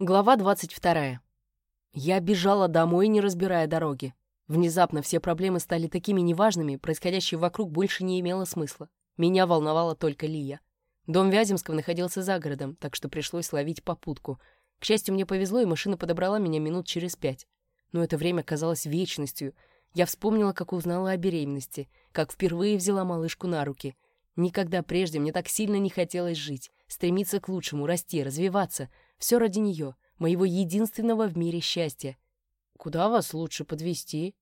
Глава 22. Я бежала домой, не разбирая дороги. Внезапно все проблемы стали такими неважными, происходящее вокруг больше не имело смысла. Меня волновала только Лия. Дом Вяземского находился за городом, так что пришлось ловить попутку. К счастью, мне повезло, и машина подобрала меня минут через пять. Но это время казалось вечностью. Я вспомнила, как узнала о беременности, как впервые взяла малышку на руки. Никогда прежде мне так сильно не хотелось жить, стремиться к лучшему, расти, развиваться — все ради нее, моего единственного в мире счастья. «Куда вас лучше подвести?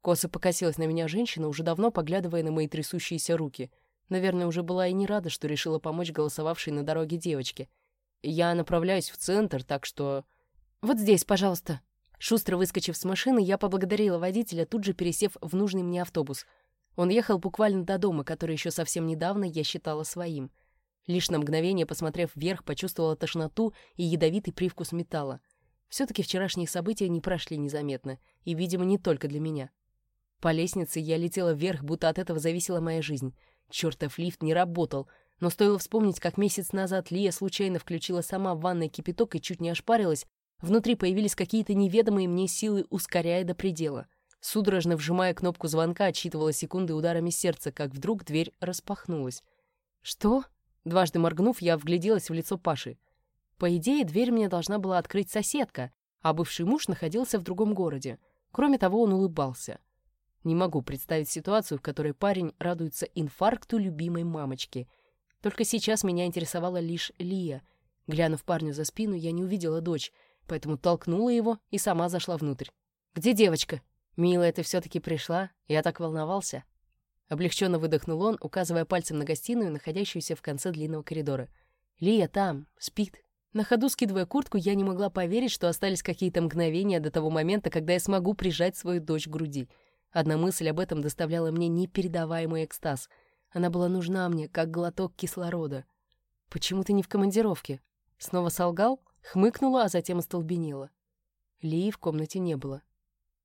Косо покосилась на меня женщина, уже давно поглядывая на мои трясущиеся руки. Наверное, уже была и не рада, что решила помочь голосовавшей на дороге девочке. Я направляюсь в центр, так что... «Вот здесь, пожалуйста». Шустро выскочив с машины, я поблагодарила водителя, тут же пересев в нужный мне автобус. Он ехал буквально до дома, который еще совсем недавно я считала своим — Лишь на мгновение, посмотрев вверх, почувствовала тошноту и ядовитый привкус металла. Все-таки вчерашние события не прошли незаметно, и, видимо, не только для меня. По лестнице я летела вверх, будто от этого зависела моя жизнь. Чертов лифт не работал, но стоило вспомнить, как месяц назад Лия случайно включила сама в ванной кипяток и чуть не ошпарилась, внутри появились какие-то неведомые мне силы, ускоряя до предела. Судорожно вжимая кнопку звонка, отсчитывала секунды ударами сердца, как вдруг дверь распахнулась. «Что?» Дважды моргнув, я вгляделась в лицо Паши. По идее, дверь мне должна была открыть соседка, а бывший муж находился в другом городе. Кроме того, он улыбался. Не могу представить ситуацию, в которой парень радуется инфаркту любимой мамочки. Только сейчас меня интересовала лишь Лия. Глянув парню за спину, я не увидела дочь, поэтому толкнула его и сама зашла внутрь. «Где девочка?» «Милая, ты все-таки пришла? Я так волновался». Облегченно выдохнул он, указывая пальцем на гостиную, находящуюся в конце длинного коридора. «Лия там, спит». На ходу скидывая куртку, я не могла поверить, что остались какие-то мгновения до того момента, когда я смогу прижать свою дочь к груди. Одна мысль об этом доставляла мне непередаваемый экстаз. Она была нужна мне, как глоток кислорода. «Почему ты не в командировке?» Снова солгал, хмыкнула, а затем остолбенела. Лии в комнате не было.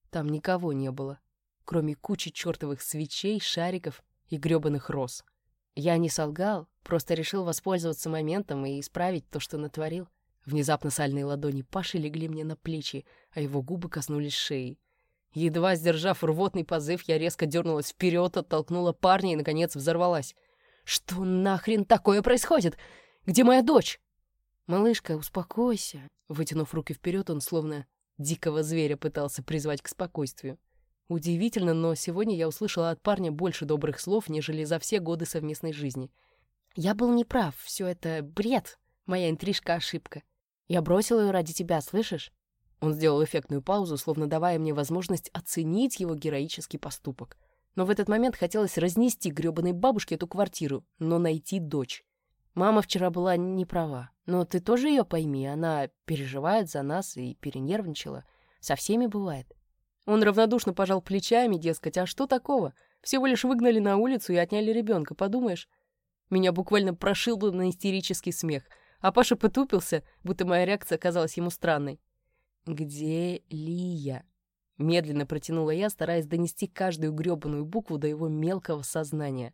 Там никого не было кроме кучи чертовых свечей, шариков и грёбаных роз. Я не солгал, просто решил воспользоваться моментом и исправить то, что натворил. Внезапно сальные ладони Паши легли мне на плечи, а его губы коснулись шеи. Едва сдержав рвотный позыв, я резко дернулась вперед, оттолкнула парня и, наконец, взорвалась. «Что нахрен такое происходит? Где моя дочь?» «Малышка, успокойся». Вытянув руки вперед, он словно дикого зверя пытался призвать к спокойствию. Удивительно, но сегодня я услышала от парня больше добрых слов, нежели за все годы совместной жизни. Я был неправ, все это бред, моя интрижка — ошибка. Я бросил ее ради тебя, слышишь? Он сделал эффектную паузу, словно давая мне возможность оценить его героический поступок. Но в этот момент хотелось разнести грёбаной бабушке эту квартиру, но найти дочь. Мама вчера была не права, но ты тоже ее пойми, она переживает за нас и перенервничала. Со всеми бывает. Он равнодушно пожал плечами, дескать, а что такого? Всего лишь выгнали на улицу и отняли ребенка, подумаешь? Меня буквально прошил бы на истерический смех, а Паша потупился, будто моя реакция казалась ему странной. «Где Лия?» Медленно протянула я, стараясь донести каждую грёбаную букву до его мелкого сознания.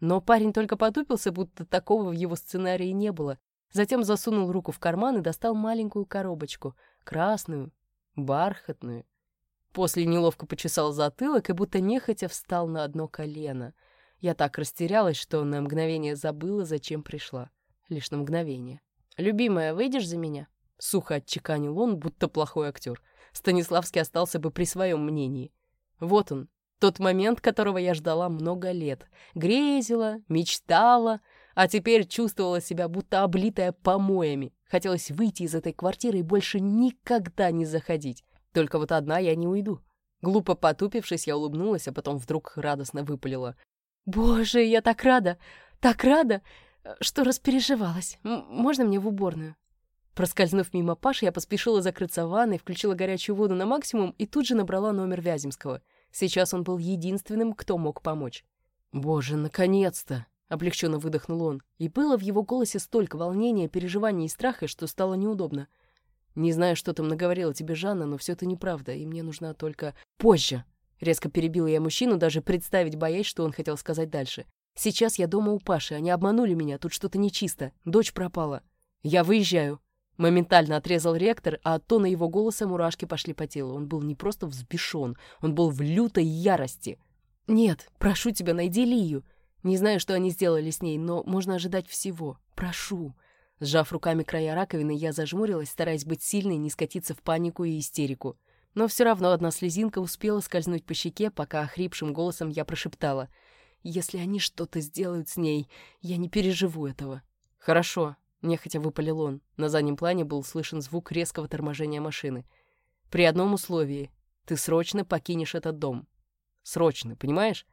Но парень только потупился, будто такого в его сценарии не было. Затем засунул руку в карман и достал маленькую коробочку, красную, бархатную. После неловко почесал затылок и будто нехотя встал на одно колено. Я так растерялась, что на мгновение забыла, зачем пришла. Лишь на мгновение. «Любимая, выйдешь за меня?» Сухо отчеканил он, будто плохой актер. Станиславский остался бы при своем мнении. Вот он, тот момент, которого я ждала много лет. Грезила, мечтала, а теперь чувствовала себя будто облитая помоями. Хотелось выйти из этой квартиры и больше никогда не заходить. Только вот одна я не уйду. Глупо потупившись, я улыбнулась, а потом вдруг радостно выпалила. «Боже, я так рада! Так рада, что распереживалась. М можно мне в уборную?» Проскользнув мимо Паши, я поспешила закрыться ванной, включила горячую воду на максимум и тут же набрала номер Вяземского. Сейчас он был единственным, кто мог помочь. «Боже, наконец-то!» — облегченно выдохнул он. И было в его голосе столько волнения, переживаний и страха, что стало неудобно. Не знаю, что там наговорила тебе Жанна, но все это неправда, и мне нужна только позже. Резко перебила я мужчину, даже представить боясь, что он хотел сказать дальше. Сейчас я дома у Паши, они обманули меня, тут что-то нечисто. Дочь пропала. Я выезжаю. Моментально отрезал ректор, а от тона его голоса мурашки пошли по телу. Он был не просто взбешен, он был в лютой ярости. «Нет, прошу тебя, найди Лию. Не знаю, что они сделали с ней, но можно ожидать всего. Прошу». Сжав руками края раковины, я зажмурилась, стараясь быть сильной, не скатиться в панику и истерику. Но все равно одна слезинка успела скользнуть по щеке, пока охрипшим голосом я прошептала. «Если они что-то сделают с ней, я не переживу этого». «Хорошо», Нехотя выпалил он. На заднем плане был слышен звук резкого торможения машины. «При одном условии. Ты срочно покинешь этот дом. Срочно, понимаешь?»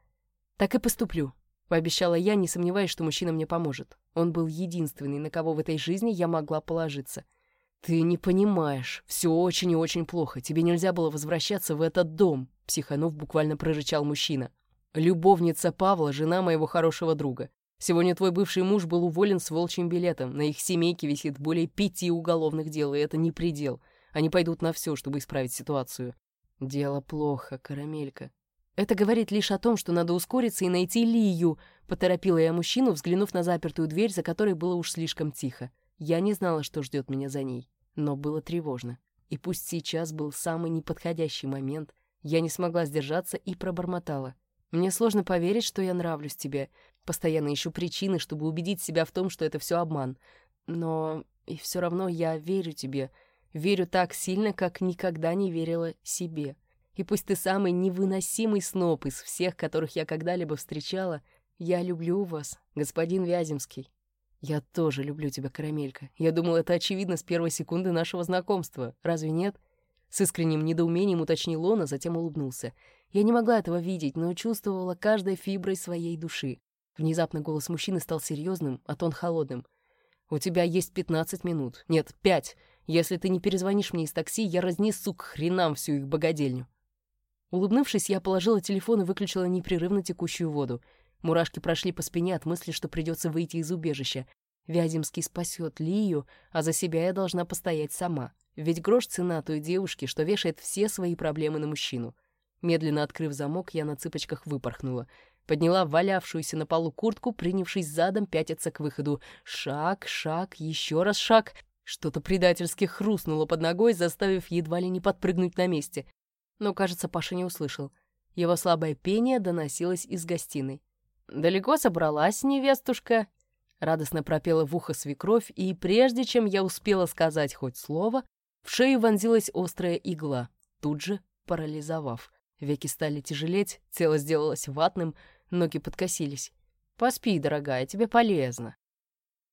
«Так и поступлю», — пообещала я, не сомневаясь, что мужчина мне поможет. Он был единственный, на кого в этой жизни я могла положиться. «Ты не понимаешь. Все очень и очень плохо. Тебе нельзя было возвращаться в этот дом», — психанов буквально прорычал мужчина. «Любовница Павла — жена моего хорошего друга. Сегодня твой бывший муж был уволен с волчьим билетом. На их семейке висит более пяти уголовных дел, и это не предел. Они пойдут на все, чтобы исправить ситуацию. Дело плохо, карамелька. Это говорит лишь о том, что надо ускориться и найти Лию, поторопила я мужчину, взглянув на запертую дверь, за которой было уж слишком тихо. Я не знала, что ждет меня за ней, но было тревожно. И пусть сейчас был самый неподходящий момент, я не смогла сдержаться и пробормотала. Мне сложно поверить, что я нравлюсь тебе. Постоянно ищу причины, чтобы убедить себя в том, что это все обман. Но и все равно я верю тебе. Верю так сильно, как никогда не верила себе. И пусть ты самый невыносимый сноп из всех, которых я когда-либо встречала, я люблю вас, господин Вяземский. Я тоже люблю тебя, Карамелька. Я думал, это очевидно с первой секунды нашего знакомства. Разве нет? С искренним недоумением уточнил он, а затем улыбнулся. Я не могла этого видеть, но чувствовала каждой фиброй своей души. Внезапно голос мужчины стал серьезным, а тон холодным. «У тебя есть пятнадцать минут. Нет, пять. Если ты не перезвонишь мне из такси, я разнесу к хренам всю их богадельню». Улыбнувшись, я положила телефон и выключила непрерывно текущую воду. Мурашки прошли по спине от мысли, что придется выйти из убежища. Вяземский спасет Лию, а за себя я должна постоять сама. Ведь грош цена той девушки, что вешает все свои проблемы на мужчину. Медленно открыв замок, я на цыпочках выпорхнула — Подняла валявшуюся на полу куртку, принявшись задом пятиться к выходу. Шаг, шаг, еще раз шаг. Что-то предательски хрустнуло под ногой, заставив едва ли не подпрыгнуть на месте. Но, кажется, Паша не услышал. Его слабое пение доносилось из гостиной. «Далеко собралась, невестушка?» Радостно пропела в ухо свекровь, и прежде чем я успела сказать хоть слово, в шею вонзилась острая игла, тут же парализовав. Веки стали тяжелеть, тело сделалось ватным — Ноги подкосились. «Поспи, дорогая, тебе полезно».